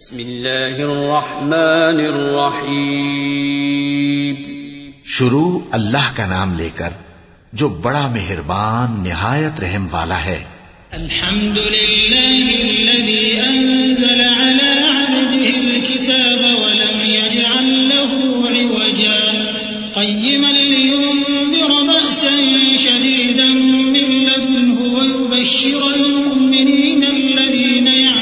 بسم اللہ الرحمن الرحیم۔ شروع اللہ کا نام لے کر جو بڑا مہربان نہایت رحم والا ہے۔ الحمد لله الذي أنزل على عبده الكتاب ولم يجعل له عوجا۔ قيما لينذر بأسا شديدا من لدنه ويبشر المؤمنين الذين يعملون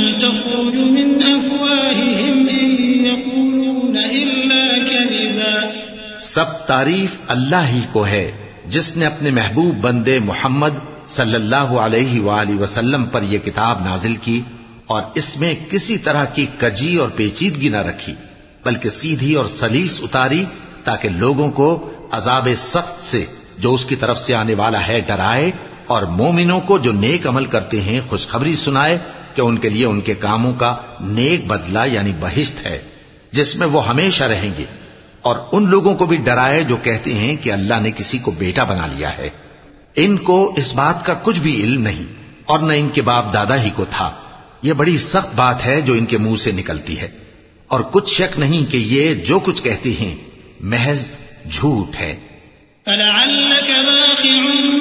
سب تعریف اللہ ہی کو ہے، جس نے اپنے محبوب بندے محمد صلی اللہ علیہ وآلہ وسلم پر یہ کتاب نازل کی اور اس میں کسی طرح کی کجی اور پیچیدگی نہ رکھی، بلکہ سیدھی اور سلیس اتاری تاکہ لوگوں کو عذاب سخت سے جو اس کی طرف سے آنے والا ہے ڈرائے اور مومنوں کو جو نیک عمل کرتے ہیں خوشخبری سنائے کہ ان کے لیے ان کے کاموں کا نیک بدلہ یعنی بہشت ہے، جس میں وہ ہمیشہ رہیں گے۔ اور ان لوگوں کو بھی ڈرائے جو کہتے ہیں کہ اللہ نے کسی کو بیٹا بنا لیا ہے۔ ان کو اس بات کا کچھ بھی علم نہیں اور نہ ان کے باپ دادا ہی کو تھا۔ یہ بڑی سخت بات ہے جو ان کے منہ سے نکلتی ہے۔ اور کچھ شک نہیں کہ یہ جو کچھ کہتے ہیں، محض جھوٹ ہے۔ فلعلك باخع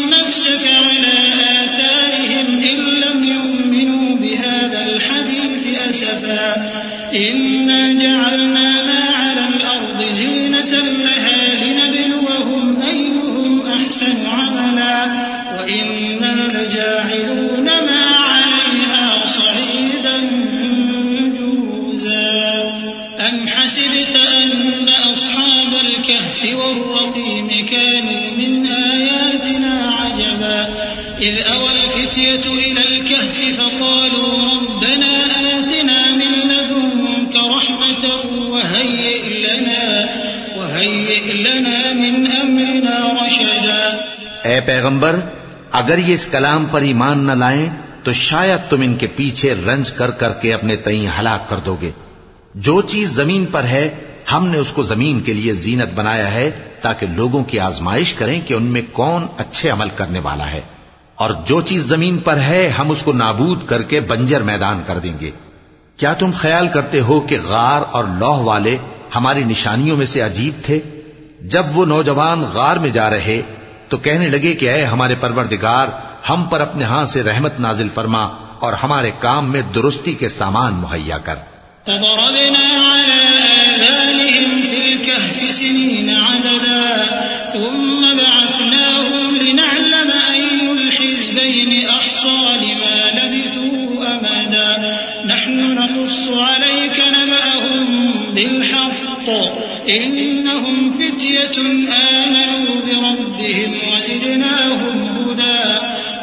نفسك على آثارهم إن لم يؤمنوا بهذا الحديث أسفا إنا جعلنا ما لها لنبلوهم أيهم أحسن عملا وإنا لجاعلون ما عليها صعيدا جوزا أم حسبت أن أصحاب الكهف والرقيم كانوا من آياتنا عجبا إذ أوى الفتية إلى الكهف فقالوا ربنا آتنا من لدنك رحمة وهيئ لنا لنا من رشدا. اے پیغمبر، اگر یہ اس کلام پر ایمان نہ لائیں، تو شاید تم ان کے پیچھے رنج کر کر کے اپنے تئیں ہلاک کر دو گے۔ جو چیز زمین پر ہے، ہم نے اس کو زمین کے لیے زینت بنایا ہے، تاکہ لوگوں کی آزمائش کریں کہ ان میں کون اچھے عمل کرنے والا ہے۔ اور جو چیز زمین پر ہے، ہم اس کو نابود کر کے بنجر میدان کر دیں گے۔ کیا تم خیال کرتے ہو کہ غار اور لوہ والے ہماری نشانیوں میں سے عجیب تھے۔ جب وہ نوجوان غار میں جا رہے تو کہنے لگے کہ اے ہمارے پروردگار، ہم پر اپنے ہاں سے رحمت نازل فرما اور ہمارے کام میں درستی کے سامان مہیا کر۔ فضربنا على آذانهم في الكهف سنين عددا ثم بعثناهم لنعلم الحزبين أحصى لما لبثوا أمدا. نحن نقص عليك نبأهم بالحق. إنهم فتية آمنوا بربهم وزدناهم هدى.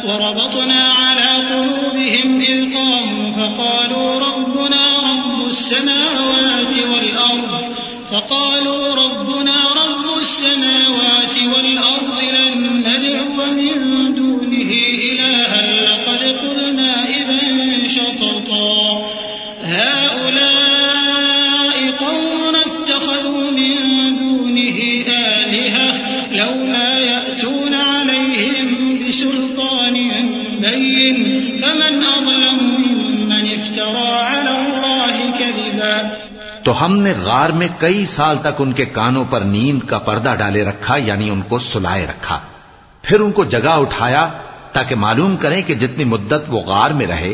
وربطنا على قلوبهم إذ قاموا فقالوا ربنا رب السماوات والأرض. فقالوا ربنا رب السماوات والأرض لن ندعو من دونه إلها لقد قلنا إذا شططا. هؤلاء قوم اتخذوا من دونه آلهة لولا يأتون عليهم بسلطان بين. فمن أظلم ممن افترى على الله كذبا. تو ہم نے غار میں کئی سال تک ان کے کانوں پر نیند کا پردہ ڈالے رکھا یعنی ان کو سلائے رکھا۔ پھر ان کو جگہ اٹھایا تاکہ معلوم کریں کہ جتنی مدت وہ غار میں رہے،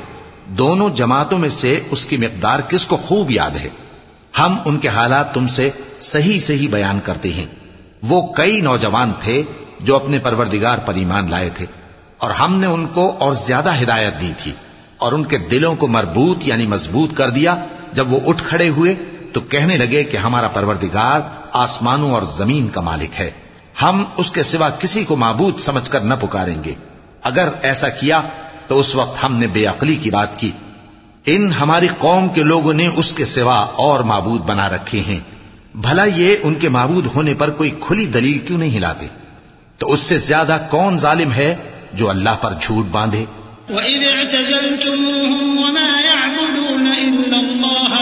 دونوں جماعتوں میں سے اس کی مقدار کس کو خوب یاد ہے۔ ہم ان کے حالات تم سے صحیح صحیح بیان کرتے ہیں۔ وہ کئی نوجوان تھے جو اپنے پروردگار پر ایمان لائے تھے، اور ہم نے ان کو اور زیادہ ہدایت دی تھی، اور ان کے دلوں کو مربوط یعنی مضبوط کر دیا جب وہ اٹھ کھڑے ہوئے تو کہنے لگے کہ ہمارا پروردگار آسمانوں اور زمین کا مالک ہے۔ ہم اس کے سوا کسی کو معبود سمجھ کر نہ پکاریں گے۔ اگر ایسا کیا تو اس وقت ہم نے بے عقلی کی بات کی۔ ان ہماری قوم کے لوگوں نے اس کے سوا اور معبود بنا رکھے ہیں۔ بھلا یہ ان کے معبود ہونے پر کوئی کھلی دلیل کیوں نہیں ہلاتے؟ تو اس سے زیادہ کون ظالم ہے جو اللہ پر جھوٹ باندھے؟ وَإِذِ اعْتَزَلْتُمُوهُمْ وَمَا يَعْبُدُونَ إِلَّا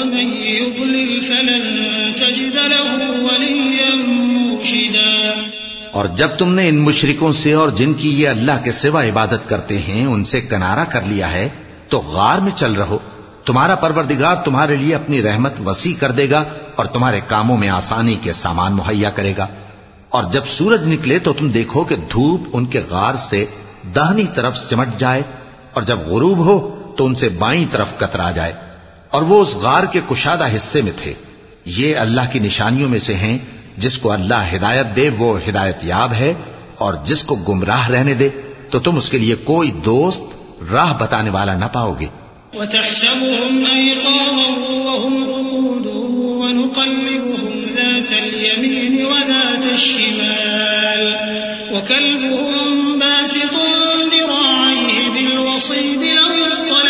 ومن يضلل فلن تجد له وليا مرشدا. اور جب تم نے ان مشرکوں سے اور جن کی یہ اللہ کے سوا عبادت کرتے ہیں ان سے کنارہ کر لیا ہے، تو غار میں چل رہو۔ تمہارا پروردگار تمہارے لیے اپنی رحمت وسیع کر دے گا اور تمہارے کاموں میں آسانی کے سامان مہیا کرے گا۔ اور جب سورج نکلے تو تم دیکھو کہ دھوپ ان کے غار سے دہنی طرف سمٹ جائے اور جب غروب ہو تو ان سے بائیں طرف کترا جائے۔ اور وہ اس غار کے کشادہ حصے میں تھے۔ یہ اللہ کی نشانیوں میں سے ہیں، جس کو اللہ ہدایت دے، وہ ہدایت یاب ہے۔ اور جس کو گمراہ رہنے دے، تو تم اس کے لیے کوئی دوست، راہ بتانے والا نہ پاؤ گے۔ وتحسبهم أيقاظا وهم رقود ونقلبهم ذات اليمين وذات الشمال وكلبهم باسط ذراعيه بالوصيد لو اطلعت عليهم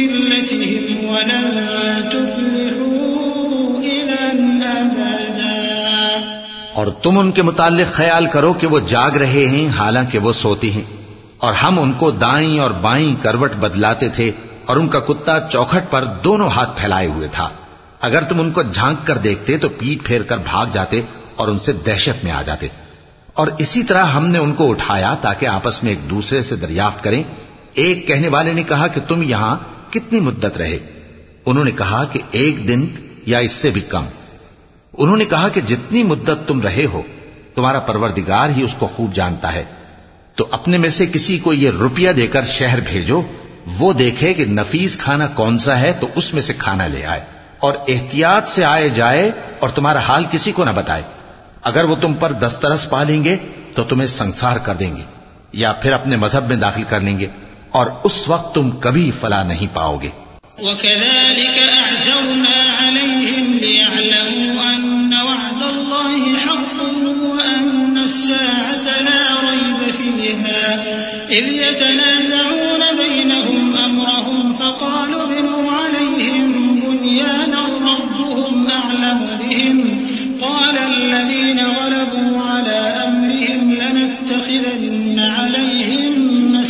ولن تفلحوا إذا أبدا اور تم ان کے متعلق خیال کرو کہ وہ جاگ رہے ہیں، حالانکہ وہ سوتی ہیں۔ اور ہم ان کو دائیں اور بائیں کروٹ بدلاتے تھے اور ان کا کتا چوکھٹ پر دونوں ہاتھ پھیلائے ہوئے تھا۔ اگر تم ان کو جھانک کر دیکھتے تو پیٹ پھیر کر بھاگ جاتے اور ان سے دہشت میں آ جاتے۔ اور اسی طرح ہم نے ان کو اٹھایا تاکہ آپس میں ایک دوسرے سے دریافت کریں۔ ایک کہنے والے نے کہا کہ تم یہاں کتنی مدت رہے؟ انہوں نے کہا کہ ایک دن یا اس سے بھی کم۔ انہوں نے کہا کہ جتنی مدت تم رہے ہو، تمہارا پروردگار ہی اس کو خوب جانتا ہے۔ تو اپنے میں سے کسی کو یہ روپیہ دے کر شہر بھیجو، وہ دیکھے کہ نفیس کھانا کون سا ہے، تو اس میں سے کھانا لے آئے۔ اور احتیاط سے آئے جائے اور تمہارا حال کسی کو نہ بتائے۔ اگر وہ تم پر دسترس پا لیں گے، تو تمہیں سنسار کر دیں گے، یا پھر اپنے مذہب میں داخل کر لیں گے۔ اور اس وقت تم کبھی فلا نہیں پاؤ گے وكذلك أعثرنا عليهم ليعلموا أن وعد الله حق وأن الساعة لا ريب فيها. إذ يتنازعون بينهم أمرهم فقالوا بنوا عليهم بنيانا ربهم أعلم بهم. قال الذين غلبوا على أمرهم لنتخذن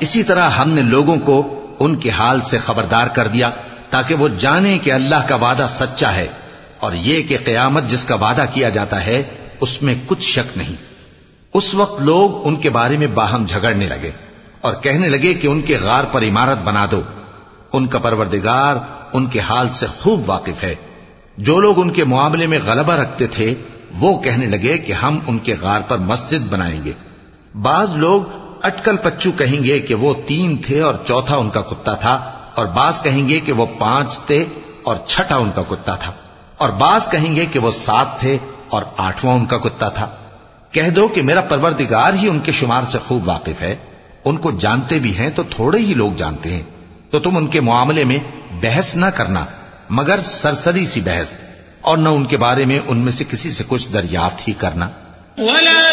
اسی طرح ہم نے لوگوں کو ان کے حال سے خبردار کر دیا تاکہ وہ جانیں کہ اللہ کا وعدہ سچا ہے اور یہ کہ قیامت جس کا وعدہ کیا جاتا ہے، اس میں کچھ شک نہیں۔ اس وقت لوگ ان کے بارے میں باہم جھگڑنے لگے اور کہنے لگے کہ ان کے غار پر عمارت بنا دو۔ ان کا پروردگار ان کے حال سے خوب واقف ہے۔ جو لوگ ان کے معاملے میں غلبہ رکھتے تھے، وہ کہنے لگے کہ ہم ان کے غار پر مسجد بنائیں گے۔ بعض لوگ اٹکل پچو کہیں گے کہ وہ تین تھے اور چوتھا ان کا کتا تھا، اور بعض کہیں گے کہ وہ پانچ تھے اور چھٹا ان کا کتا تھا۔ اور بعض کہیں گے کہ وہ سات تھے اور آٹھواں ان کا کتا تھا۔ کہہ دو کہ میرا پروردگار ہی ان کے شمار سے خوب واقف ہے۔ ان کو جانتے بھی ہیں تو تھوڑے ہی لوگ جانتے ہیں۔ تو تم ان کے معاملے میں بحث نہ کرنا، مگر سرسری سی بحث، اور نہ ان کے بارے میں ان میں سے کسی سے کچھ دریافت ہی کرنا۔ ولا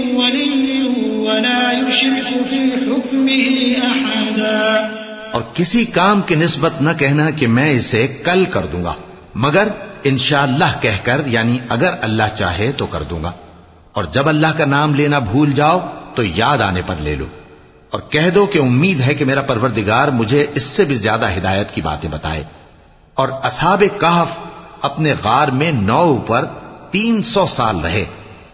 ولا يشرك في حكمه أحدا۔ اور کسی کام کی نسبت نہ کہنا کہ میں اسے کل کر دوں گا، مگر انشاءاللہ کہہ کر یعنی اگر اللہ چاہے تو کر دوں گا۔ اور جب اللہ کا نام لینا بھول جاؤ، تو یاد آنے پر لے لو۔ اور کہہ دو کہ امید ہے کہ میرا پروردگار مجھے اس سے بھی زیادہ ہدایت کی باتیں بتائے۔ اور اصحاب کہف اپنے غار میں نو اوپر تین سو سال رہے۔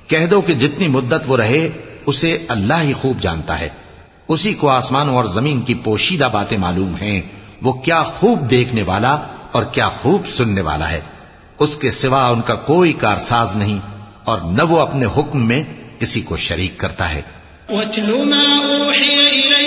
کہہ دو کہ جتنی مدت وہ رہے اسے اللہ ہی خوب جانتا ہے۔ اسی کو آسمانوں اور زمین کی پوشیدہ باتیں معلوم ہیں۔ وہ کیا خوب دیکھنے والا اور کیا خوب سننے والا ہے۔ اس کے سوا ان کا کوئی کارساز نہیں اور نہ وہ اپنے حکم میں کسی کو شریک کرتا ہے۔ وَاتْلُ مَا أُوحِيَ إليك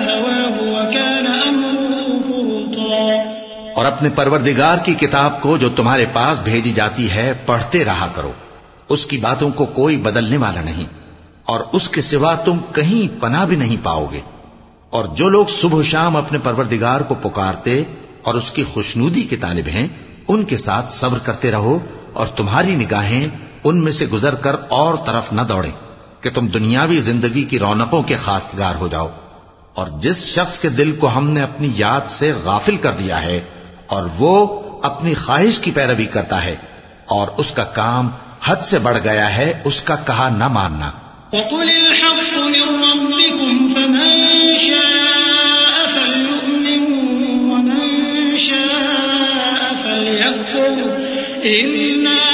اور اپنے پروردگار کی کتاب کو جو تمہارے پاس بھیجی جاتی ہے، پڑھتے رہا کرو۔ اس کی باتوں کو کوئی بدلنے والا نہیں۔ اور اس کے سوا تم کہیں پناہ بھی نہیں پاؤ گے۔ اور جو لوگ صبح و شام اپنے پروردگار کو پکارتے اور اس کی خوشنودی کے طالب ہیں، ان کے ساتھ صبر کرتے رہو اور تمہاری نگاہیں ان میں سے گزر کر اور طرف نہ دوڑیں کہ تم دنیاوی زندگی کی رونقوں کے خاستگار ہو جاؤ۔ اور جس شخص کے دل کو ہم نے اپنی یاد سے غافل کر دیا ہے اور وہ اپنی خواہش کی پیروی کرتا ہے اور اس کا کام حد سے بڑھ گیا ہے، اس کا کہا نہ ماننا۔ وقل الحق مِن رَبِّكُمْ فَمَن شَاءَ فَلْيُؤْمِن وَمَن شَاءَ فَلْيَكْفُرْ إِنَّا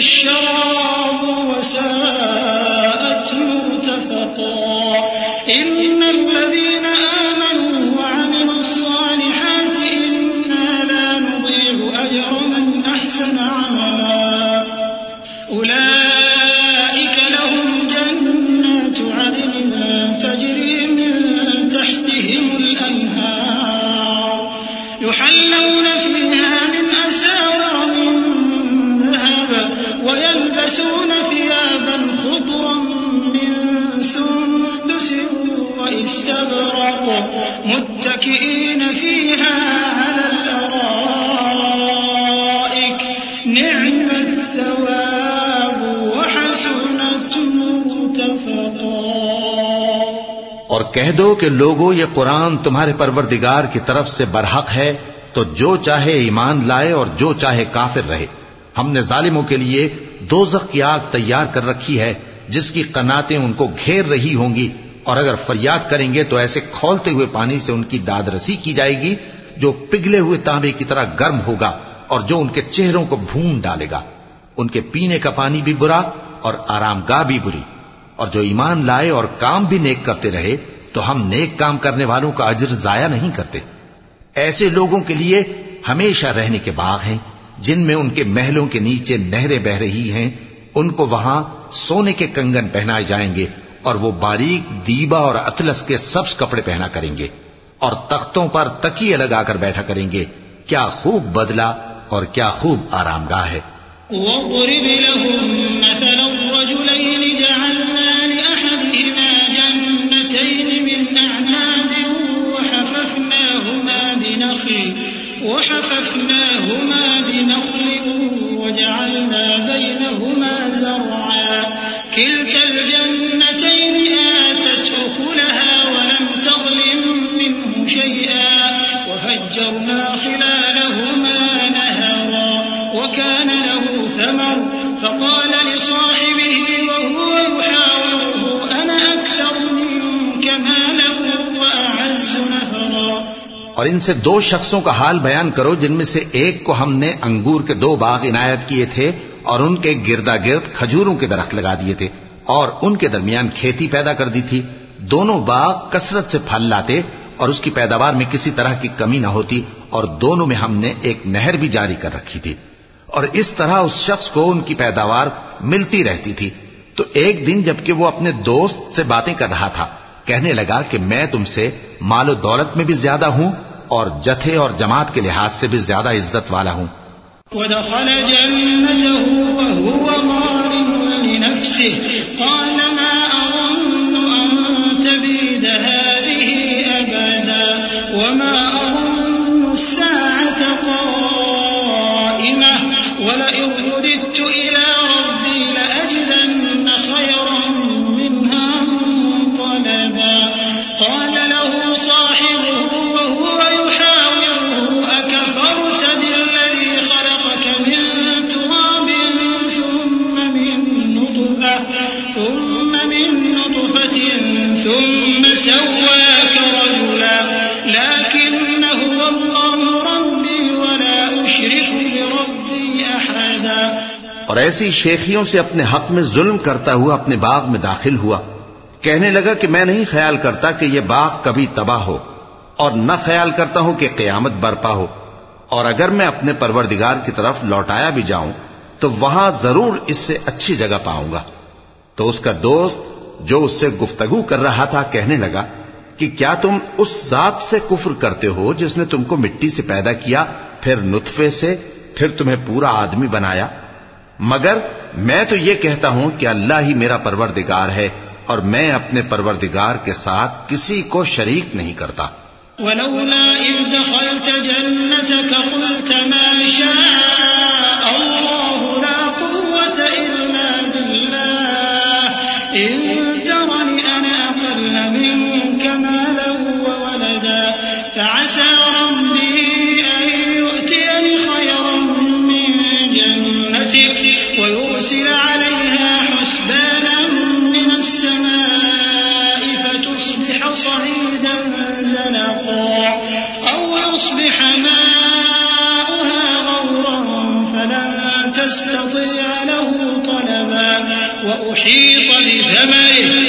الشراب وساءت مرتفقا. إن کہہ دو کہ لوگو، یہ قرآن تمہارے پروردگار کی طرف سے برحق ہے، تو جو چاہے ایمان لائے اور جو چاہے کافر رہے۔ ہم نے ظالموں کے لیے دوزخ کی آگ تیار کر رکھی ہے، جس کی قناتیں ان کو گھیر رہی ہوں گی۔ اور اگر فریاد کریں گے تو ایسے کھولتے ہوئے پانی سے ان کی داد رسی کی جائے گی، جو پگھلے ہوئے تانبے کی طرح گرم ہوگا اور جو ان کے چہروں کو بھون ڈالے گا۔ ان کے پینے کا پانی بھی برا اور آرام گاہ بھی بری۔ اور جو ایمان لائے اور کام بھی نیک کرتے رہے تو ہم نیک کام کرنے والوں کا اجر ضائع نہیں کرتے۔ ایسے لوگوں کے لیے ہمیشہ رہنے کے باغ ہیں، جن میں ان کے محلوں کے نیچے نہریں بہ رہی ہیں۔ ان کو وہاں سونے کے کنگن پہنائے جائیں گے اور وہ باریک دیبا اور اطلس کے سبز کپڑے پہنا کریں گے۔ اور تختوں پر تکیے لگا کر بیٹھا کریں گے۔ کیا خوب بدلا اور کیا خوب آرام گاہ ہے۔ واضرب لهم أعناب وحففناهما بنخل وحففناهما بنخل وجعلنا بينهما زرعا. كلتا الجنتين آتت أكلها ولم تظلم منه شيئا وفجرنا خلالهما ان سے دو شخصوں کا حال بیان کرو جن میں سے ایک کو ہم نے انگور کے دو باغ عنایت کیے تھے اور ان کے گردا گرد کھجوروں کے درخت لگا دیے تھے اور ان کے درمیان کھیتی پیدا کر دی تھی۔ دونوں باغ کثرت سے پھل لاتے اور اس کی پیداوار میں کسی طرح کی کمی نہ ہوتی اور دونوں میں ہم نے ایک نہر بھی جاری کر رکھی تھی۔ اور اس طرح اس شخص کو ان کی پیداوار ملتی رہتی تھی۔ تو ایک دن جبکہ وہ اپنے دوست سے باتیں کر رہا تھا، کہنے لگا کہ میں تم سے مال و دولت میں بھی زیادہ ہوں اور جتھے اور جماعت کے لحاظ سے بھی زیادہ عزت والا ہوں۔ ودخل جنته وهو ظالم لنفسه قال ما أظن أن تبيد هذه أبدا وما أظن الساعة قائمة ولئن رددت إلى سواك رجلا لكن هو الله ربي ولا أشرك بربي أحدا. اور ایسی شیخیوں سے اپنے حق میں ظلم کرتا ہوا اپنے باغ میں داخل ہوا۔ کہنے لگا کہ میں نہیں خیال کرتا کہ یہ باغ کبھی تباہ ہو، اور نہ خیال کرتا ہوں کہ قیامت برپا ہو۔ اور اگر میں اپنے پروردگار کی طرف لوٹایا بھی جاؤں، تو وہاں ضرور اس سے اچھی جگہ پاؤں گا۔ تو اس کا دوست جو اس سے گفتگو کر رہا تھا کہنے لگا کہ کیا تم اس ذات سے کفر کرتے ہو جس نے تم کو مٹی سے پیدا کیا، پھر نطفے سے، پھر تمہیں پورا آدمی بنایا؟ مگر میں تو یہ کہتا ہوں کہ اللہ ہی میرا پروردگار ہے اور میں اپنے پروردگار کے ساتھ کسی کو شریک نہیں کرتا۔ ولولا إذ دخلت جنتك قلت ما شاء الله لا قوة إلا بالله إن ويرسل عليها حسبانا من السماء فتصبح صعيدا زلقا أو يصبح ماؤها غورا فلن تستطيع له طلبا وأحيط بثمره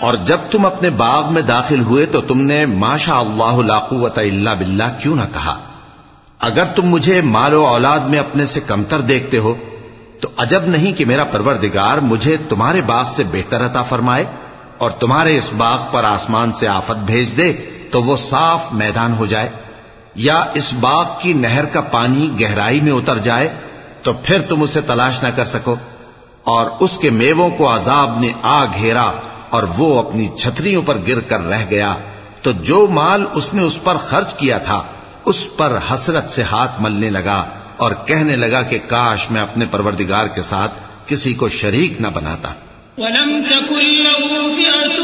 اور جب تم اپنے باغ میں داخل ہوئے تو تم نے ماشا اللہ لا قوت الا باللہ کیوں نہ کہا؟ اگر تم مجھے مال و اولاد میں اپنے سے کمتر دیکھتے ہو، تو عجب نہیں کہ میرا پروردگار مجھے تمہارے باغ سے بہتر عطا فرمائے اور تمہارے اس باغ پر آسمان سے آفت بھیج دے تو وہ صاف میدان ہو جائے، یا اس باغ کی نہر کا پانی گہرائی میں اتر جائے تو پھر تم اسے تلاش نہ کر سکو اور اس کے میووں کو عذاب نے آ گھیرا۔ اور وہ اپنی چھتریوں پر گر کر رہ گیا تو جو مال اس نے اس پر خرچ کیا تھا، اس پر حسرت سے ہاتھ ملنے لگا اور کہنے لگا کہ کاش میں اپنے پروردگار کے ساتھ کسی کو شریک نہ بناتا۔ ولم تكن له فئة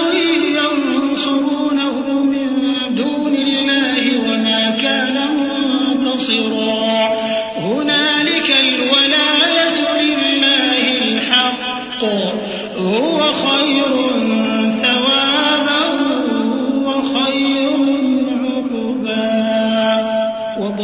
ينصرونه من دون الله وما كان منتصرا هنالك الولاية لله الحق، هو خير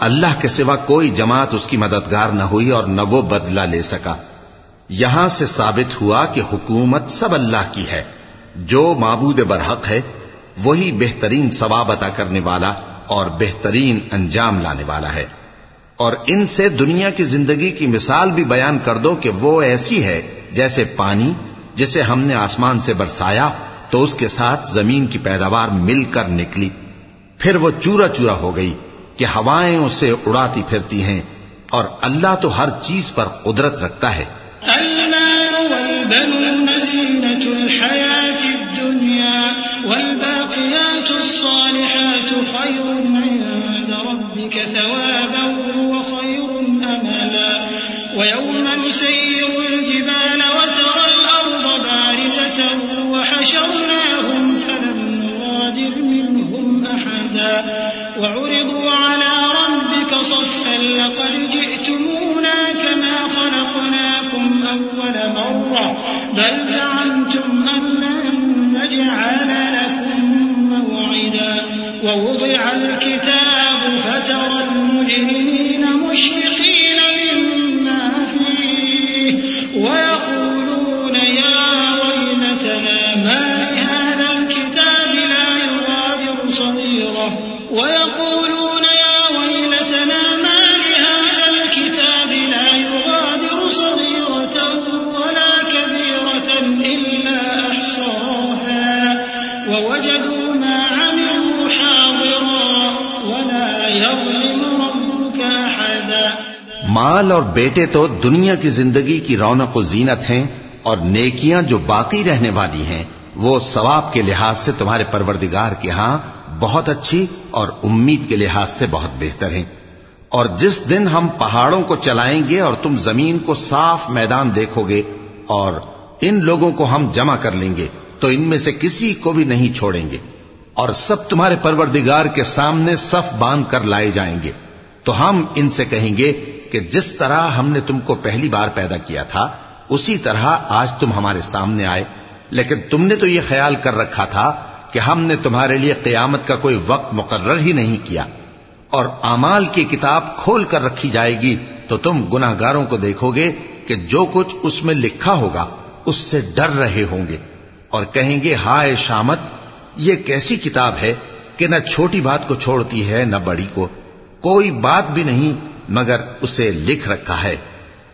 اللہ کے سوا کوئی جماعت اس کی مددگار نہ ہوئی اور نہ وہ بدلہ لے سکا۔ یہاں سے ثابت ہوا کہ حکومت سب اللہ کی ہے۔ جو معبود برحق ہے، وہی بہترین ثواب عطا کرنے والا اور بہترین انجام لانے والا ہے۔ اور ان سے دنیا کی زندگی کی مثال بھی بیان کر دو کہ وہ ایسی ہے جیسے پانی، جسے ہم نے آسمان سے برسایا تو اس کے ساتھ زمین کی پیداوار مل کر نکلی۔ پھر وہ چورا چورا ہو گئی۔ کہ ہوائیں اسے اڑاتی پھرتی ہیں اور اللہ تو ہر چیز پر قدرت رکھتا ہے۔ المال والبنون زينة الحياة الدنيا والباقيات الصالحات خير عند ربك ثوابا وخير أملا ويوم نسير الجبال وترى الأرض بارزة وحشرناهم فلم نغادر منهم أحدا وعرضوا صفا لقد جئتمونا كما خلقناكم أول مرة. بل زعمتم أن لن نجعل لكم موعدا. ووضع الكتاب فترى المجرمين مشفقين مما فيه. ويقولون يا ويلتنا ما لهذا الكتاب لا يغادر صغيرة. ويقولون مال اور بیٹے تو دنیا کی زندگی کی رونق و زینت ہیں اور نیکیاں جو باقی رہنے والی ہیں، وہ ثواب کے لحاظ سے تمہارے پروردگار کے ہاں بہت اچھی اور امید کے لحاظ سے بہت بہتر ہیں۔ اور جس دن ہم پہاڑوں کو چلائیں گے اور تم زمین کو صاف میدان دیکھو گے اور ان لوگوں کو ہم جمع کر لیں گے، تو ان میں سے کسی کو بھی نہیں چھوڑیں گے۔ اور سب تمہارے پروردگار کے سامنے صف باندھ کر لائے جائیں گے۔ تو ہم ان سے کہیں گے کہ جس طرح ہم نے تم کو پہلی بار پیدا کیا تھا، اسی طرح آج تم ہمارے سامنے آئے۔ لیکن تم نے تو یہ خیال کر رکھا تھا کہ ہم نے تمہارے لیے قیامت کا کوئی وقت مقرر ہی نہیں کیا۔ اور امال کی کتاب کھول کر رکھی جائے گی تو تم گناہ گاروں کو دیکھو گے کہ جو کچھ اس میں لکھا ہوگا، اس سے ڈر رہے ہوں گے۔ اور کہیں گے، ہائے شامت، یہ کیسی کتاب ہے کہ نہ چھوٹی بات کو چھوڑتی ہے، نہ بڑی کو۔ کوئی بات بھی نہیں مگر اسے لکھ رکھا ہے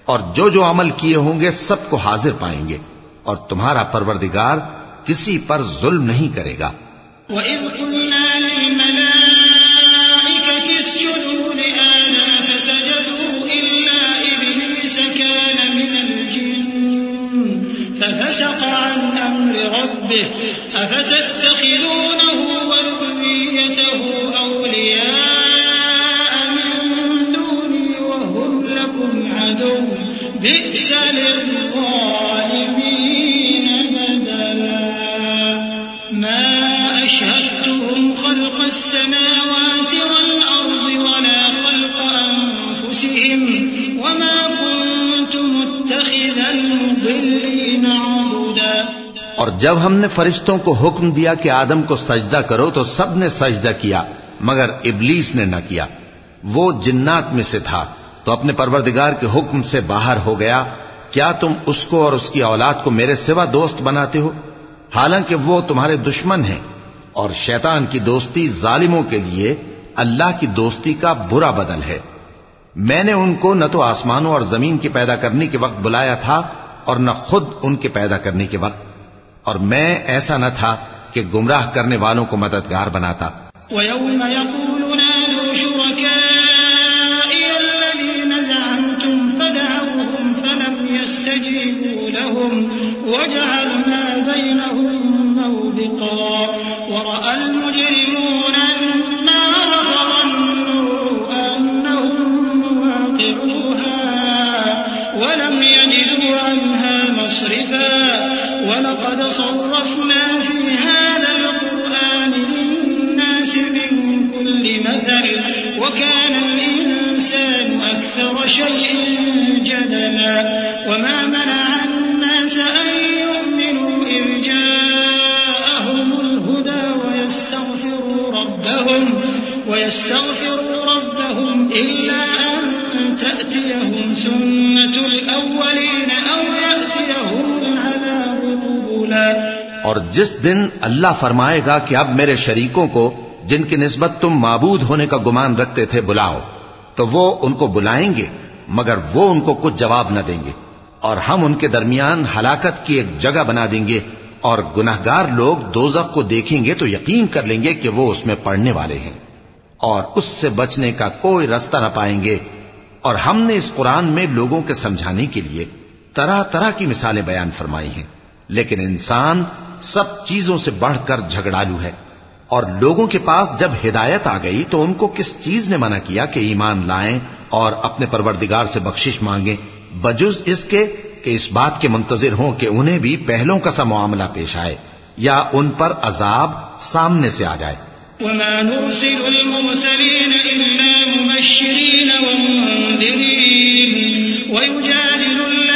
اور جو جو عمل کیے ہوں گے سب کو حاضر پائیں گے اور تمہارا پروردگار کسی پر ظلم نہیں کرے گا۔ وَإِذْ قُلْنَا لِلْمَلَائِكَةِ اسْجُدُوا لِآدَمَ فَسَجَدُوا إِلَّا إِبْلِيسَ كَانَ مِنَ الْجِنِّ فَفَسَقَ عَنْ أَمْرِ رَبِّهِ أَفَتَتَّخِذُونَهُ وَذُرِّيَّتَهُ ما أشهدتهم خلق السماوات والأرض ولا خلق أنفسهم وما كنت متخذ المضلين اور جب ہم نے فرشتوں کو حکم دیا کہ آدم کو سجدہ کرو تو سب نے سجدہ کیا، مگر ابلیس نے نہ کیا۔ وہ جنات میں سے تھا۔ تو اپنے پروردگار کے حکم سے باہر ہو گیا، کیا تم اس کو اور اس کی اولاد کو میرے سوا دوست بناتے ہو؟ حالانکہ وہ تمہارے دشمن ہیں اور شیطان کی دوستی ظالموں کے لیے اللہ کی دوستی کا برا بدل ہے۔ میں نے ان کو نہ تو آسمانوں اور زمین کے پیدا کرنے کے وقت بلایا تھا اور نہ خود ان کے پیدا کرنے کے وقت، اور میں ایسا نہ تھا کہ گمراہ کرنے والوں کو مددگار بناتا۔ ويوم يستجيبوا لهم وجعلنا بينهم موبقا. ورأى المجرمون النار فظنوا أنهم واقعوها ولم يجدوا عنها مصرفا. ولقد صرفنا في هذا القرآن للناس من كل مثل وكان الإنسان الإنسان أكثر شيء جدلا وما منع الناس أن يؤمنوا إذ جاءهم الهدى ويستغفروا ربهم ويستغفروا ربهم إلا أن تأتيهم سنة الأولين أو يأتيهم العذاب قبلا. اور جس دن اللہ فرمائے گا کہ اب میرے شریکوں کو جن کی نسبت تم معبود ہونے کا گمان رکھتے تھے بلاؤ تو وہ ان کو بلائیں گے، مگر وہ ان کو کچھ جواب نہ دیں گے۔ اور ہم ان کے درمیان ہلاکت کی ایک جگہ بنا دیں گے، اور گناہگار لوگ دوزخ کو دیکھیں گے تو یقین کر لیں گے کہ وہ اس میں پڑنے والے ہیں۔ اور اس سے بچنے کا کوئی رستہ نہ پائیں گے۔ اور ہم نے اس قرآن میں لوگوں کے سمجھانے کے لیے طرح طرح کی مثالیں بیان فرمائی ہیں، لیکن انسان سب چیزوں سے بڑھ کر جھگڑالو ہے۔ اور لوگوں کے پاس جب ہدایت آ گئی تو ان کو کس چیز نے منع کیا کہ ایمان لائیں اور اپنے پروردگار سے بخشش مانگیں؟ بجز اس کے کہ اس بات کے منتظر ہوں کہ انہیں بھی پہلوں کا سا معاملہ پیش آئے یا ان پر عذاب سامنے سے آ جائے۔ وما نرسل المرسلين إلا مبشرين ومنذرين ويجادل الذين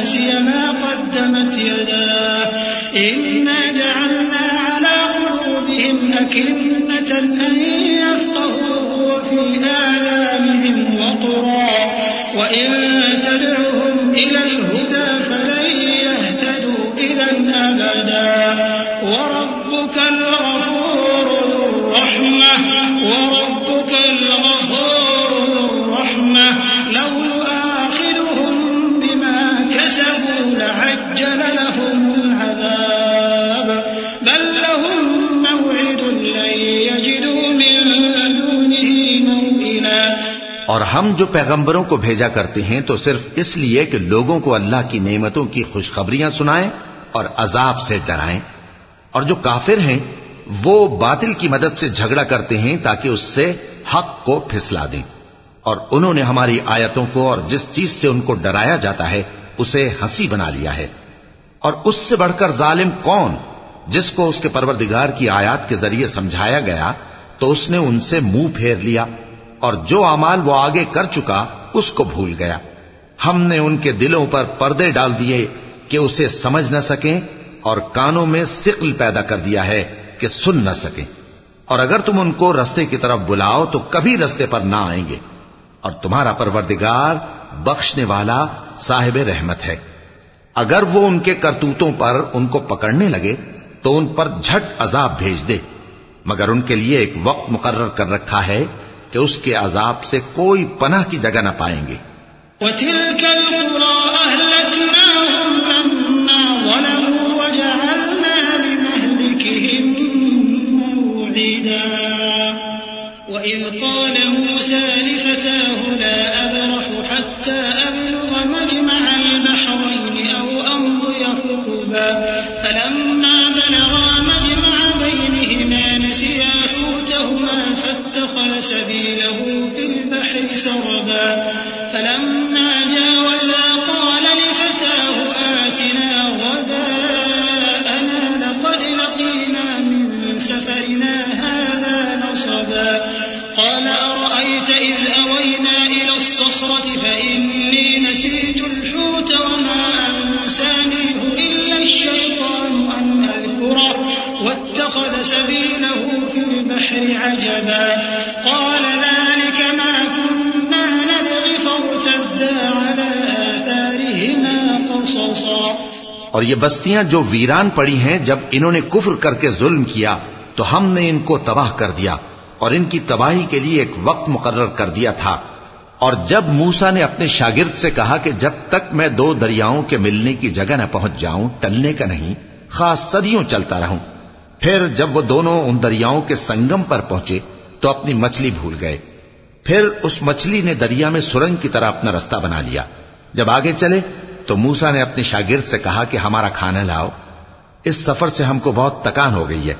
ونسي ما قدمت يداه. إنا جعلنا على قلوبهم أكنة أن يفقهوا وفي آذانهم وقرا. وإن تدعهم إلى الهدى فلن يهتدوا إذا أبدا. وربك الغفور ذو الرحمة. وربك موعد لن يجدوا من دونه موئلا. اور ہم جو پیغمبروں کو بھیجا کرتے ہیں تو صرف اس لیے کہ لوگوں کو اللہ کی نعمتوں کی خوشخبریاں سنائیں اور عذاب سے ڈرائیں۔ اور جو کافر ہیں، وہ باطل کی مدد سے جھگڑا کرتے ہیں تاکہ اس سے حق کو پھسلا دیں۔ اور انہوں نے ہماری آیتوں کو اور جس چیز سے ان کو ڈرایا جاتا ہے، اسے ہنسی بنا لیا ہے۔ اور اس سے بڑھ کر ظالم کون؟ جس کو اس کے پروردگار کی آیات کے ذریعے سمجھایا گیا، تو اس نے ان سے منہ پھیر لیا اور جو اعمال وہ آگے کر چکا، اس کو بھول گیا۔ ہم نے ان کے دلوں پر پردے ڈال دیے کہ اسے سمجھ نہ سکیں اور کانوں میں سقل پیدا کر دیا ہے کہ سن نہ سکیں۔ اور اگر تم ان کو رستے کی طرف بلاؤ، تو کبھی رستے پر نہ آئیں گے۔ اور تمہارا پروردگار بخشنے والا صاحب رحمت ہے۔ اگر وہ ان کے کرتوتوں پر ان کو پکڑنے لگے تو ان پر جھٹ عذاب بھیج دے۔ مگر ان کے لیے ایک وقت مقرر کر رکھا ہے کہ اس کے عذاب سے کوئی پناہ کی جگہ نہ پائیں گے۔ وتلك القرى أهلكناهم لما ظلموا وجعلنا لمهلكهم موعدا وإذ قال موسى لفتاه لا أبرح حتى أبلغ مجمع البحرين أو أمضي حقبا فلما سبيله في البحر سربا. فلما جاوزا قال لفتاه آتنا غداءنا لقد لقينا من سفرنا هذا نصبا. قال أرأيت إذ أوينا إلى الصخرة فإني نسيت الحوت وما أنسانيه إلا الشيطان اتخذ سبيله في البحر عجبا. قال ذلك ما كنا نبغي فارتدا على آثارهما قصصا. اور یہ بستیاں جو ویران پڑی ہیں، جب انہوں نے کفر کر کے ظلم کیا، تو ہم نے ان کو تباہ کر دیا اور ان کی تباہی کے لیے ایک وقت مقرر کر دیا تھا۔ اور جب موسا نے اپنے شاگرد سے کہا کہ جب تک میں دو دریاؤں کے ملنے کی جگہ نہ پہنچ جاؤں، ٹلنے کا نہیں، خاص صدیوں چلتا رہوں۔ پھر جب وہ دونوں ان دریاؤں کے سنگم پر پہنچے تو اپنی مچھلی بھول گئے۔ پھر اس مچھلی نے دریا میں سرنگ کی طرح اپنا رستہ بنا لیا۔ جب آگے چلے تو موسا نے اپنے شاگرد سے کہا کہ ہمارا کھانا لاؤ۔ اس سفر سے ہم کو بہت تکان ہو گئی ہے۔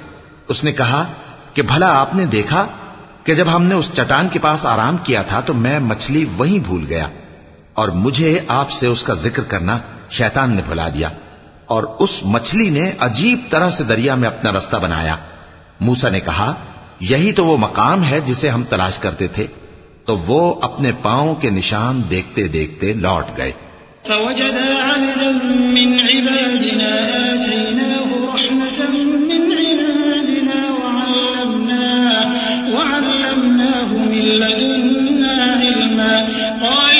اس نے کہا کہ بھلا آپ نے دیکھا کہ جب ہم نے اس چٹان کے پاس آرام کیا تھا تو میں مچھلی وہیں بھول گیا اور مجھے آپ سے اس کا ذکر کرنا شیطان نے بھلا دیا۔ اور اس مچھلی نے عجیب طرح سے دریا میں اپنا رستہ بنایا۔ موسا نے کہا یہی تو وہ مقام ہے جسے ہم تلاش کرتے تھے۔ تو وہ اپنے پاؤں کے نشان دیکھتے دیکھتے لوٹ گئے۔ فوجدا عبدا من عبادنا آتيناه رحمة من عندنا وعلمناه, وعلمناه من لدنا علما. قال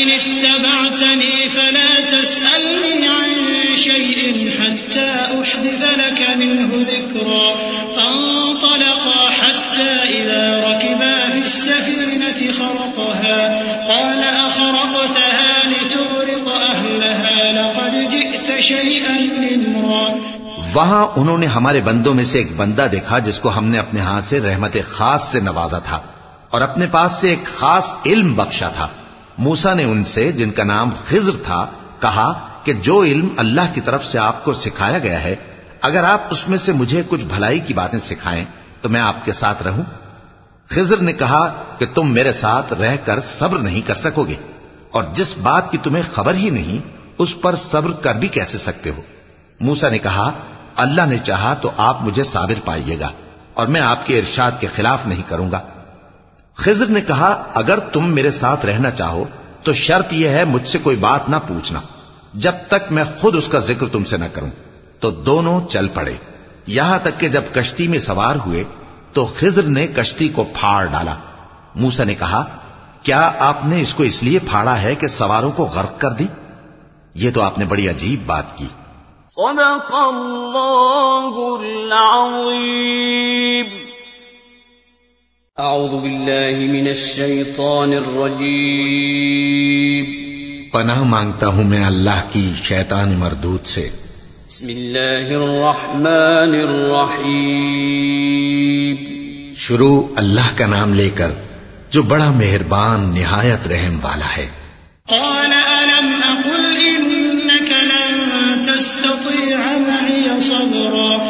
فإن اتبعتني فلا تسألني عن شيء حتى أحدث لك منه ذكرا فانطلقا حتى إذا ركبا في السفينة خرقها قال أخرقتها لتغرق أهلها لقد جئت شيئا نمرا وہاں انہوں نے ہمارے بندوں میں سے ایک بندہ دیکھا جس کو ہم نے اپنے ہاں سے رحمت خاص سے نوازا تھا اور اپنے پاس سے ایک خاص علم بخشا تھا۔ موسا نے ان سے، جن کا نام خضر تھا، کہا کہ جو علم اللہ کی طرف سے آپ کو سکھایا گیا ہے، اگر آپ اس میں سے مجھے کچھ بھلائی کی باتیں سکھائیں، تو میں آپ کے ساتھ رہوں۔ خضر نے کہا کہ تم میرے ساتھ رہ کر صبر نہیں کر سکو گے، اور جس بات کی تمہیں خبر ہی نہیں، اس پر صبر کر بھی کیسے سکتے ہو؟ موسا نے کہا، اللہ نے چاہا تو آپ مجھے صابر پائیے گا، اور میں آپ کے ارشاد کے خلاف نہیں کروں گا۔ خضر نے کہا، اگر تم میرے ساتھ رہنا چاہو، تو شرط یہ ہے مجھ سے کوئی بات نہ پوچھنا۔ جب تک میں خود اس کا ذکر تم سے نہ کروں، تو دونوں چل پڑے۔ یہاں تک کہ جب کشتی میں سوار ہوئے، تو خضر نے کشتی کو پھاڑ ڈالا۔ موسا نے کہا، کیا آپ نے اس کو اس لیے پھاڑا ہے کہ سواروں کو غرق کر دی؟ یہ تو آپ نے بڑی عجیب بات کی۔ صدق اللہ العظیم۔ اعوذ باللہ من الشیطان الرجیم پناہ مانگتا ہوں میں اللہ کی شیطان مردود سے۔ بسم اللہ الرحمن الرحیم. شروع اللہ کا نام لے کر جو بڑا مہربان نہایت رحم والا ہے۔ قال ألم أقل إنك لن تستطيع معي صبرا؟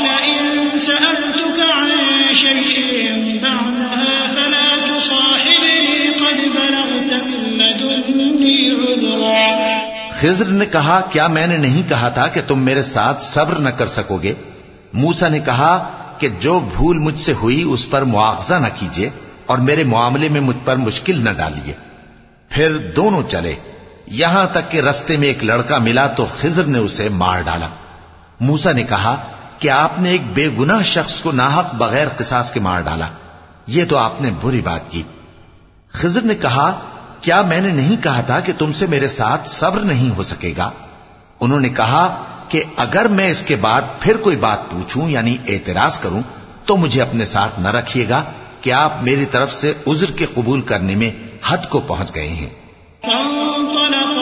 خضر نے کہا، کیا میں نے نہیں کہا تھا کہ تم میرے ساتھ صبر نہ کر سکو گے؟ موسا نے کہا کہ جو بھول مجھ سے ہوئی اس پر مواخذہ نہ کیجیے اور میرے معاملے میں مجھ پر مشکل نہ ڈالیے۔ پھر دونوں چلے۔ یہاں تک کہ رستے میں ایک لڑکا ملا تو خضر نے اسے مار ڈالا۔ موسا نے کہا کہ آپ نے ایک بے گناہ شخص کو ناحق بغیر قصاص کے مار ڈالا۔ یہ تو آپ نے بری بات کی۔ خضر نے کہا کیا میں نے نہیں کہا تھا کہ تم سے میرے ساتھ صبر نہیں ہو سکے گا؟ انہوں نے کہا کہ اگر میں اس کے بعد پھر کوئی بات پوچھوں یعنی اعتراض کروں، تو مجھے اپنے ساتھ نہ رکھیے گا کہ آپ میری طرف سے عذر کے قبول کرنے میں حد کو پہنچ گئے ہیں۔ فانطلقا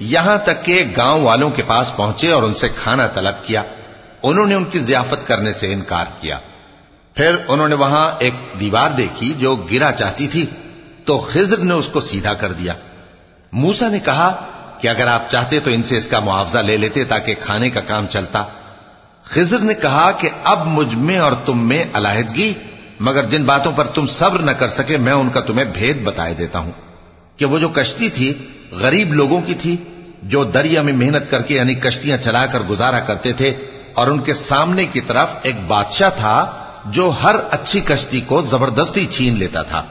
یہاں تک کہ گاؤں والوں کے پاس پہنچے اور ان سے کھانا طلب کیا۔ انہوں نے ان کی ضیافت کرنے سے انکار کیا۔ پھر انہوں نے وہاں ایک دیوار دیکھی جو گرا چاہتی تھی، تو خضر نے اس کو سیدھا کر دیا۔ موسا نے کہا کہ اگر آپ چاہتے تو ان سے اس کا معاوضہ لے لیتے تاکہ کھانے کا کام چلتا۔ خضر نے کہا کہ اب مجھ میں اور تم میں علیحدگی، مگر جن باتوں پر تم صبر نہ کر سکے، میں ان کا تمہیں بھید بتائے دیتا ہوں۔ کہ وہ جو کشتی تھی غریب لوگوں کی تھی، جو دریا میں محنت کر کے یعنی کشتیاں چلا کر گزارا کرتے تھے، اور ان کے سامنے کی طرف ایک بادشاہ تھا جو ہر اچھی کشتی کو زبردستی چھین لیتا تھا۔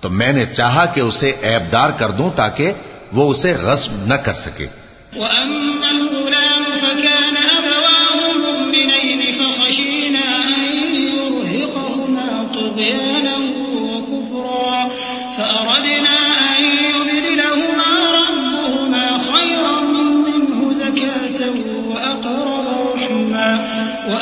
تو میں نے چاہا کہ اسے عیبدار کر دوں تاکہ وہ اسے غصب نہ کر سکے۔ وأما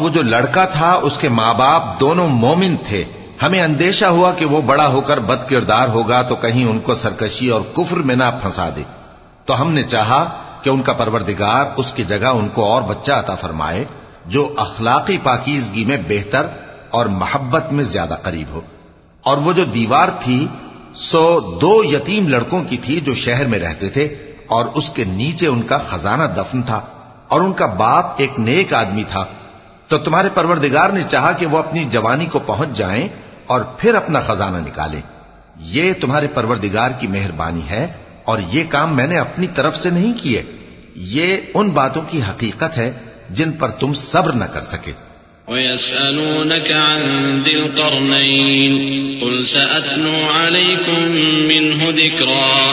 وہ جو لڑکا تھا، اس کے ماں باپ دونوں مومن تھے۔ ہمیں اندیشہ ہوا کہ وہ بڑا ہو کر بد کردار ہوگا تو کہیں ان کو سرکشی اور کفر میں نہ پھنسا دے۔ تو ہم نے چاہا کہ ان کا پروردگار اس کی جگہ ان کو اور بچہ عطا فرمائے، جو اخلاقی پاکیزگی میں بہتر اور محبت میں زیادہ قریب ہو۔ اور وہ جو دیوار تھی، سو دو یتیم لڑکوں کی تھی جو شہر میں رہتے تھے، اور اس کے نیچے ان کا خزانہ دفن تھا۔ اور ان کا باپ ایک نیک آدمی تھا۔ تو تمہارے پروردگار نے چاہا کہ وہ اپنی جوانی کو پہنچ جائیں اور پھر اپنا خزانہ نکالیں۔ یہ تمہارے پروردگار کی مہربانی ہے اور یہ کام میں نے اپنی طرف سے نہیں کیے۔ یہ ان باتوں کی حقیقت ہے جن پر تم صبر نہ کر سکے۔ ويسألونك عن ذي القرنين قل سأتلو عليكم منه ذكرا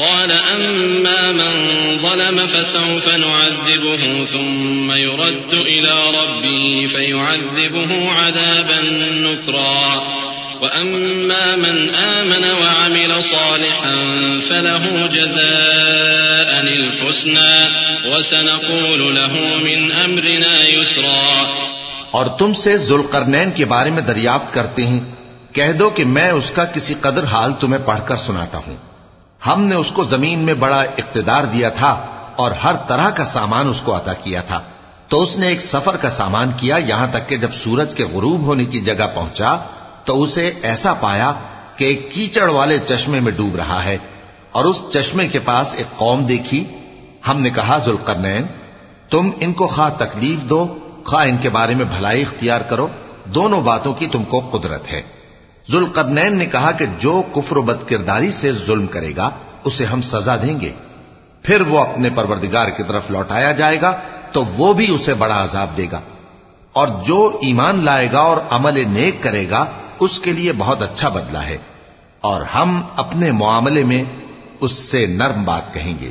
قال أما من ظلم فسوف نعذبه ثم يرد إلى ربه فيعذبه عذابا نكرا. وأما من آمن وعمل صالحا فله جزاء الحسنى وسنقول له من أمرنا يسرا. اور تم سے ذوالقرنین کے بارے میں دریافت کرتے ہیں کہہ دو کہ میں اس کا کسی قدر حال تمہیں پڑھ کر سناتا ہوں۔ ہم نے اس کو زمین میں بڑا اقتدار دیا تھا اور ہر طرح کا سامان اس کو عطا کیا تھا۔ تو اس نے ایک سفر کا سامان کیا یہاں تک کہ جب سورج کے غروب ہونے کی جگہ پہنچا تو اسے ایسا پایا کہ ایک کیچڑ والے چشمے میں ڈوب رہا ہے اور اس چشمے کے پاس ایک قوم دیکھی۔ ہم نے کہا، ذوالقرنین، تم ان کو خواہ تکلیف دو، خواہ ان کے بارے میں بھلائی اختیار کرو، دونوں باتوں کی تم کو قدرت ہے۔ ذوالقرنین نے کہا کہ جو کفر و بد کرداری سے ظلم کرے گا، اسے ہم سزا دیں گے۔ پھر وہ اپنے پروردگار کی طرف لوٹایا جائے گا، تو وہ بھی اسے بڑا عذاب دے گا۔ اور جو ایمان لائے گا اور عمل نیک کرے گا، اس کے لیے بہت اچھا بدلہ ہے۔ اور ہم اپنے معاملے میں اس سے نرم بات کہیں گے۔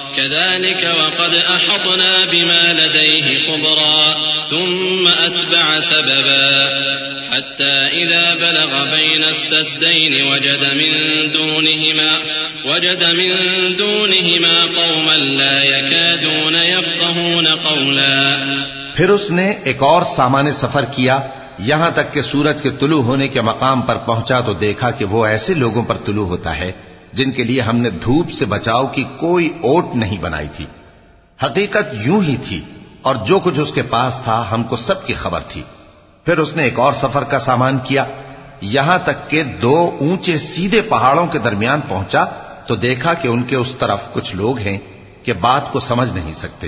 كذلك وقد أحطنا بما لديه خبرا ثم أتبع سببا حتى إذا بلغ بين السدين وجد من دونهما وجد من دونهما قوما لا يكادون يفقهون قولا پھر اس نے ایک اور سامان سفر کیا، یہاں تک کہ سورج کے طلوع ہونے کے مقام پر پہنچا تو دیکھا کہ وہ ایسے لوگوں پر طلوع ہوتا ہے جن کے لیے ہم نے دھوپ سے بچاؤ کی کوئی اوٹ نہیں بنائی تھی۔ حقیقت یوں ہی تھی اور جو کچھ اس کے پاس تھا ہم کو سب کی خبر تھی۔ پھر اس نے ایک اور سفر کا سامان کیا۔ یہاں تک کہ دو اونچے سیدھے پہاڑوں کے درمیان پہنچا تو دیکھا کہ ان کے اس طرف کچھ لوگ ہیں کہ بات کو سمجھ نہیں سکتے۔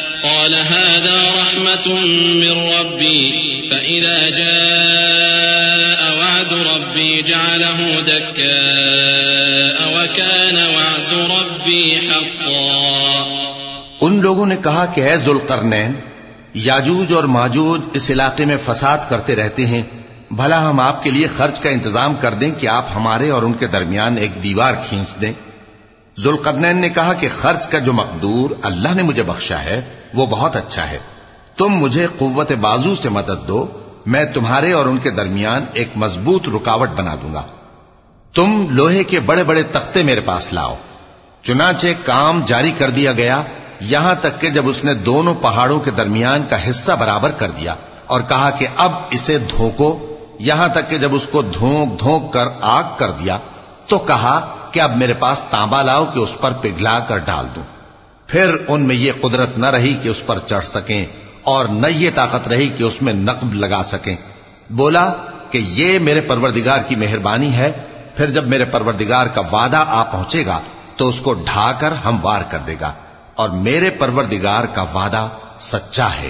قال هذا رحمة من ربي، فإذا جاء وعد ربي جعله دكاء وكان وعد ربي حقا. ان لوگوں نے کہا کہ اے ذوالقرنین، یاجوج اور ماجوج اس علاقے میں فساد کرتے رہتے ہیں، بھلا ہم آپ کے لیے خرچ کا انتظام کر دیں کہ آپ ہمارے اور ان کے درمیان ایک دیوار کھینچ دیں۔ ذوالقرنین نے کہا کہ خرچ کا جو مقدور اللہ نے مجھے بخشا ہے، وہ بہت اچھا ہے۔ تم مجھے قوت بازو سے مدد دو، میں تمہارے اور ان کے درمیان ایک مضبوط رکاوٹ بنا دوں گا۔ تم لوہے کے بڑے بڑے تختے میرے پاس لاؤ۔ چنانچہ کام جاری کر دیا گیا، یہاں تک کہ جب اس نے دونوں پہاڑوں کے درمیان کا حصہ برابر کر دیا اور کہا کہ اب اسے دھوکو یہاں تک کہ جب اس کو دھونک دھونک کر آگ کر دیا، تو کہا کہ اب میرے پاس تانبا لاؤ کہ اس پر پگھلا کر ڈال دوں۔ پھر ان میں یہ قدرت نہ رہی کہ اس پر چڑھ سکیں اور نہ یہ طاقت رہی کہ اس میں نقب لگا سکیں۔ بولا کہ یہ میرے پروردگار کی مہربانی ہے، پھر جب میرے پروردگار کا وعدہ آ پہنچے گا تو اس کو ڈھا کر ہم وار کر دے گا اور میرے پروردگار کا وعدہ سچا ہے۔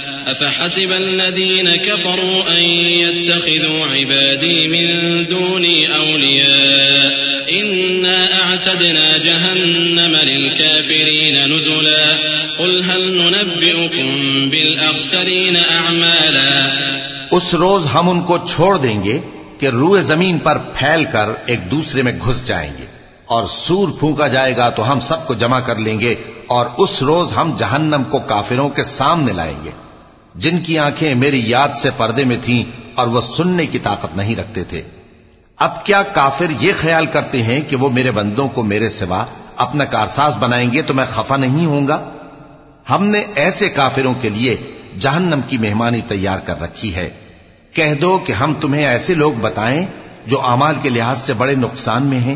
أفحسب الذين كفروا أن يتخذوا عبادي من دوني أولياء إنا أعتدنا جهنم للكافرين نزلا قل هل ننبئكم بالأخسرين أعمالا اس روز ہم ان کو چھوڑ دیں گے کہ روئے زمین پر پھیل کر ایک دوسرے میں گھس جائیں گے اور سور پھونکا جائے گا تو ہم سب کو جمع کر لیں گے اور اس روز ہم جہنم کو کافروں کے سامنے لائیں گے۔ جن کی آنکھیں میری یاد سے پردے میں تھیں اور وہ سننے کی طاقت نہیں رکھتے تھے۔ اب کیا کافر یہ خیال کرتے ہیں کہ وہ میرے بندوں کو میرے سوا اپنا کارساز بنائیں گے تو میں خفا نہیں ہوں گا؟ ہم نے ایسے کافروں کے لیے جہنم کی مہمانی تیار کر رکھی ہے۔ کہہ دو کہ ہم تمہیں ایسے لوگ بتائیں جو اعمال کے لحاظ سے بڑے نقصان میں ہیں۔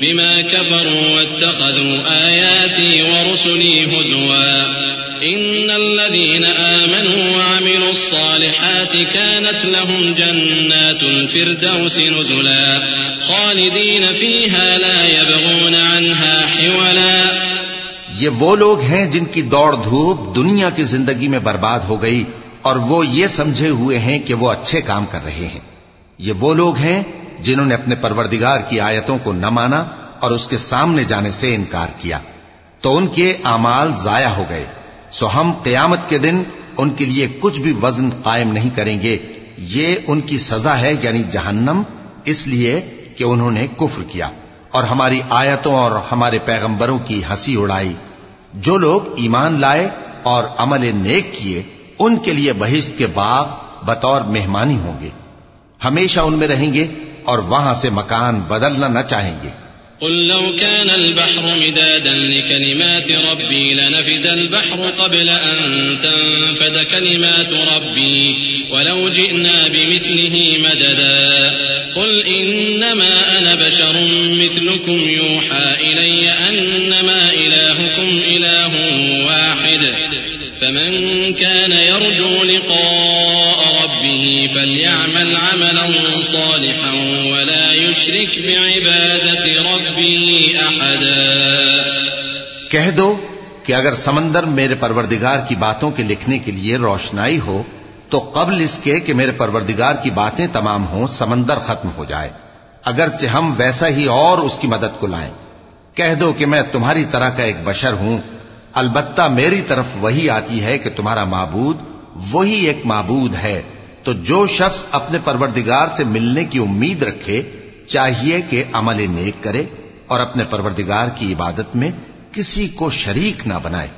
بما كفروا واتخذوا آياتي ورسلي هزوا. إن الذين آمنوا وعملوا الصالحات كانت لهم جنات الفردوس نزلا. خالدين فيها لا يبغون عنها حولا. یہ وہ لوگ ہیں جن کی دوڑ دھوپ دنیا کی زندگی میں برباد ہو گئی اور وہ یہ سمجھے ہوئے ہیں کہ وہ اچھے کام کر رہے ہیں۔ یہ وہ لوگ ہیں جنہوں نے اپنے پروردگار کی آیتوں کو نہ مانا اور اس کے سامنے جانے سے انکار کیا۔ تو ان کے اعمال ضائع ہو گئے۔ سو ہم قیامت کے دن ان کے لیے کچھ بھی وزن قائم نہیں کریں گے۔ یہ ان کی سزا ہے یعنی جہنم۔ اس لیے کہ انہوں نے کفر کیا۔ اور ہماری آیتوں اور ہمارے پیغمبروں کی ہنسی اڑائی۔ جو لوگ ایمان لائے اور عمل نیک کیے، ان کے لیے بہشت کے باغ بطور مہمانی ہوں گے۔ ہمیشہ ان میں رہیں گے۔ اور وہاں سے مکان بدلنا نہ چاہیں گے۔ قل لو كان البحر مدادا لكلمات ربي لنفد البحر قبل أن تنفد كلمات ربي ولو جئنا بمثله مددا۔ قل إنما أنا بشر مثلكم يوحى إلي أنما إلهكم إله واحد۔ فمن كان يرجو لقاء فليعمل عملا صالحا ولا يشرك بعبادة ربه أحدا. کہہ دو کہ اگر سمندر میرے پروردگار کی باتوں کے لکھنے کے لیے روشنائی ہو، تو قبل اس کے کہ میرے پروردگار کی باتیں تمام ہوں، سمندر ختم ہو جائے۔ اگرچہ ہم ویسا ہی اور اس کی مدد کو لائیں۔ کہہ دو کہ میں تمہاری طرح کا ایک بشر ہوں۔ البتہ میری طرف وہی آتی ہے کہ تمہارا معبود وہی ایک معبود ہے۔ تو جو شخص اپنے پروردگار سے ملنے کی امید رکھے، چاہیے کہ عمل نیک کرے اور اپنے پروردگار کی عبادت میں کسی کو شریک نہ بنائے۔